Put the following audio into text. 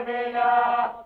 Alhamdulillah.